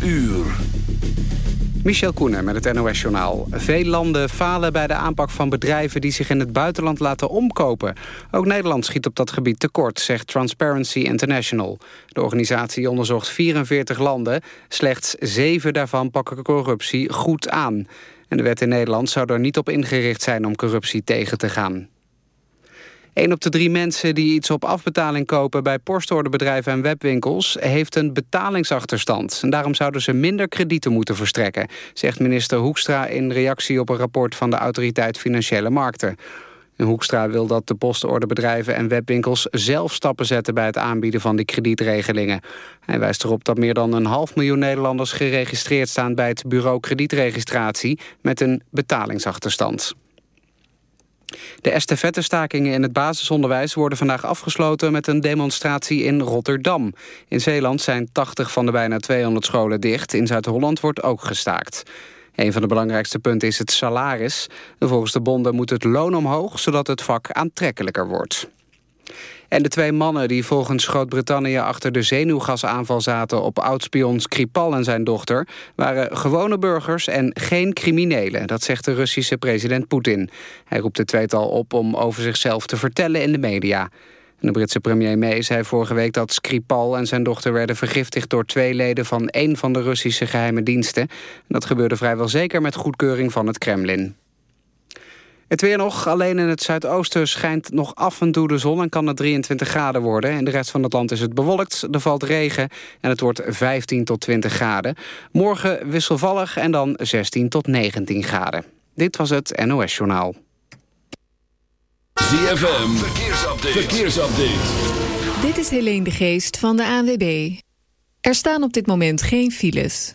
12 uur. Michel Koenen met het NOS-journaal. Veel landen falen bij de aanpak van bedrijven die zich in het buitenland laten omkopen. Ook Nederland schiet op dat gebied tekort, zegt Transparency International. De organisatie onderzocht 44 landen. Slechts zeven daarvan pakken corruptie goed aan. En de wet in Nederland zou er niet op ingericht zijn om corruptie tegen te gaan. Een op de drie mensen die iets op afbetaling kopen... bij postorderbedrijven en webwinkels... heeft een betalingsachterstand. En daarom zouden ze minder kredieten moeten verstrekken... zegt minister Hoekstra in reactie op een rapport... van de Autoriteit Financiële Markten. Hoekstra wil dat de postorderbedrijven en webwinkels zelf stappen zetten bij het aanbieden van die kredietregelingen. Hij wijst erop dat meer dan een half miljoen Nederlanders geregistreerd staan bij het bureau kredietregistratie met een betalingsachterstand. De estafettestakingen in het basisonderwijs worden vandaag afgesloten met een demonstratie in Rotterdam. In Zeeland zijn 80 van de bijna 200 scholen dicht. In Zuid-Holland wordt ook gestaakt. Een van de belangrijkste punten is het salaris. Volgens de bonden moet het loon omhoog, zodat het vak aantrekkelijker wordt. En de twee mannen die volgens Groot-Brittannië achter de zenuwgasaanval zaten op oudspion Skripal en zijn dochter, waren gewone burgers en geen criminelen. Dat zegt de Russische president Poetin. Hij roept de tweetal op om over zichzelf te vertellen in de media. De Britse premier May zei vorige week dat Skripal en zijn dochter werden vergiftigd door twee leden van één van de Russische geheime diensten. Dat gebeurde vrijwel zeker met goedkeuring van het Kremlin. Het weer nog. Alleen in het zuidoosten schijnt nog af en toe de zon... en kan het 23 graden worden. In de rest van het land is het bewolkt. Er valt regen en het wordt 15 tot 20 graden. Morgen wisselvallig en dan 16 tot 19 graden. Dit was het NOS Journaal. ZFM. Verkeersupdate. Verkeersupdate. Dit is Helene de Geest van de ANWB. Er staan op dit moment geen files.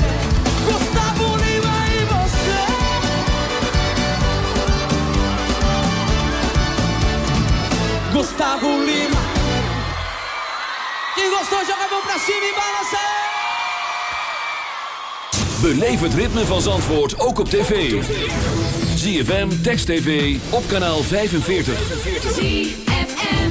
Gustavo Lima Quem gostou joga a mão pra cima e balança. Beleef het ritme van Zandvoort ook op tv. ZFM, Text TV, op kanaal 45.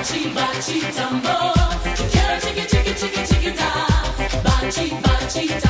Bachi, bachi, tambor. Chicken, chicken, chicken, chicken, chicken, da. Bachi, bachi, tambor.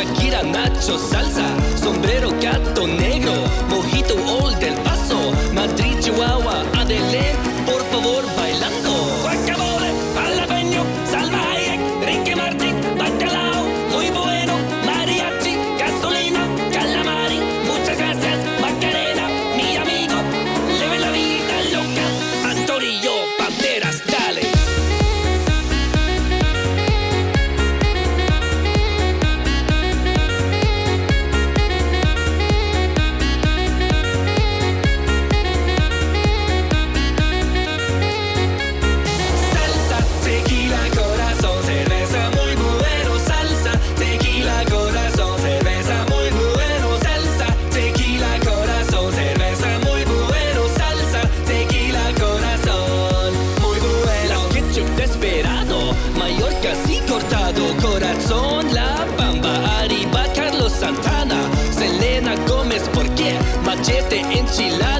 Shakira, Nacho, salsa, sombrero, gato negro, mojito, old del paso, Madrid, Chihuahua, adelé, por favor, bailando. and she loves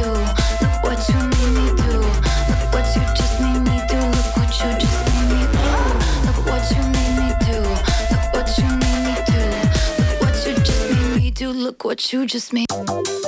What you just made.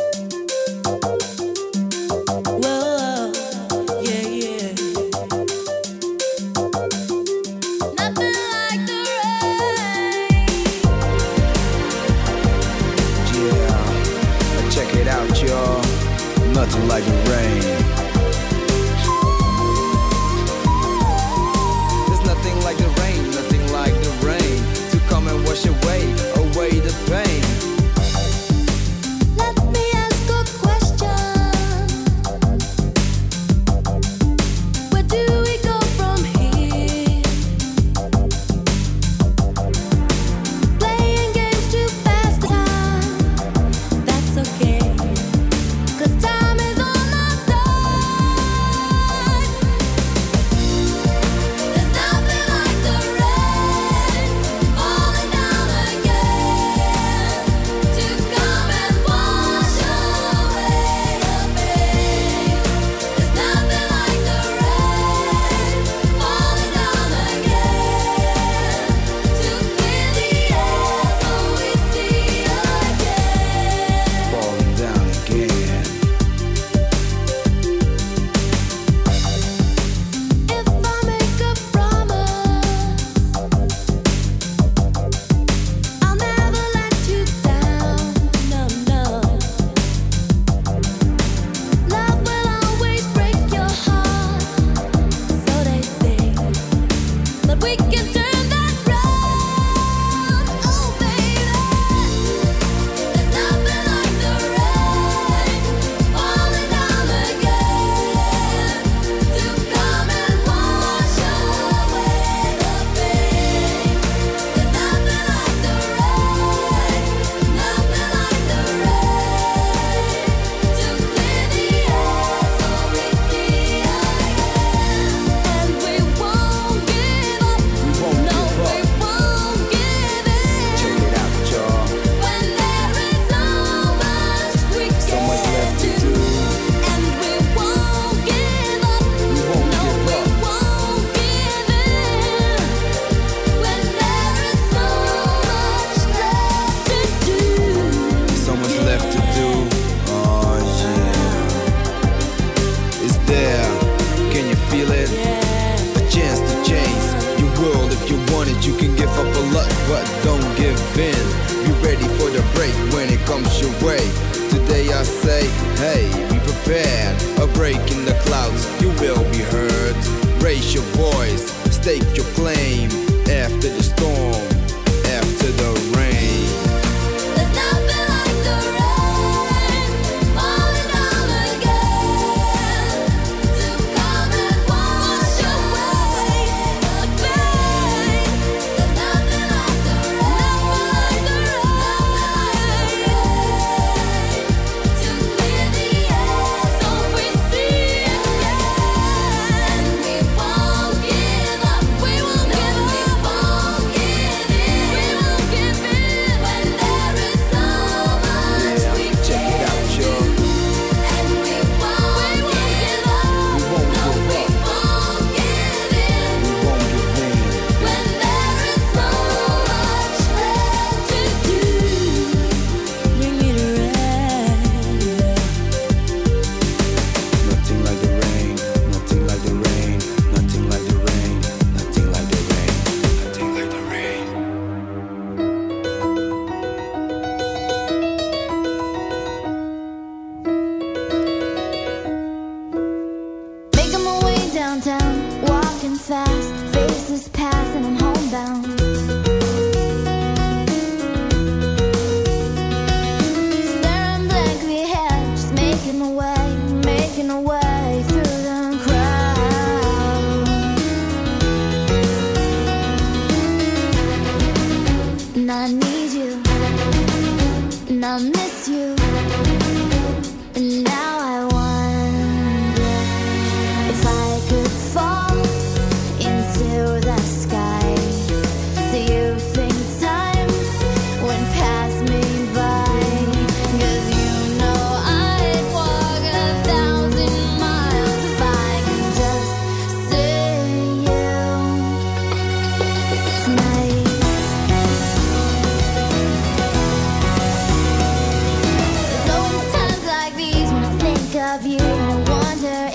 Wonder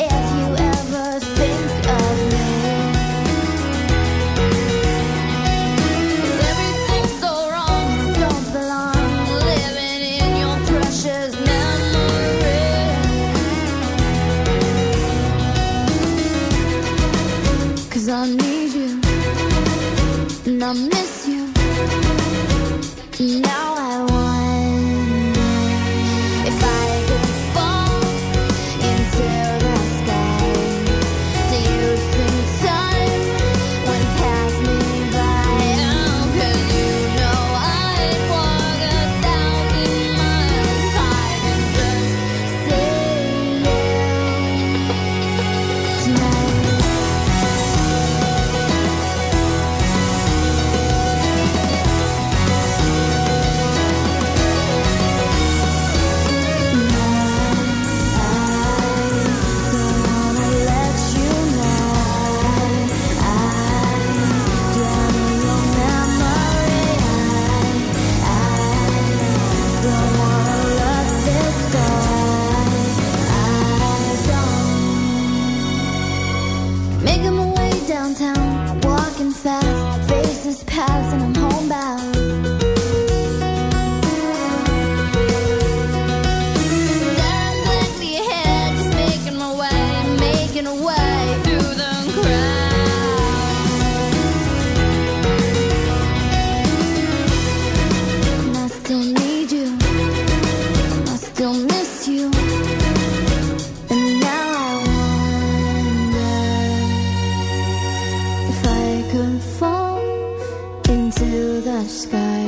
the sky.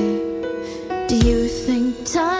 Do you think time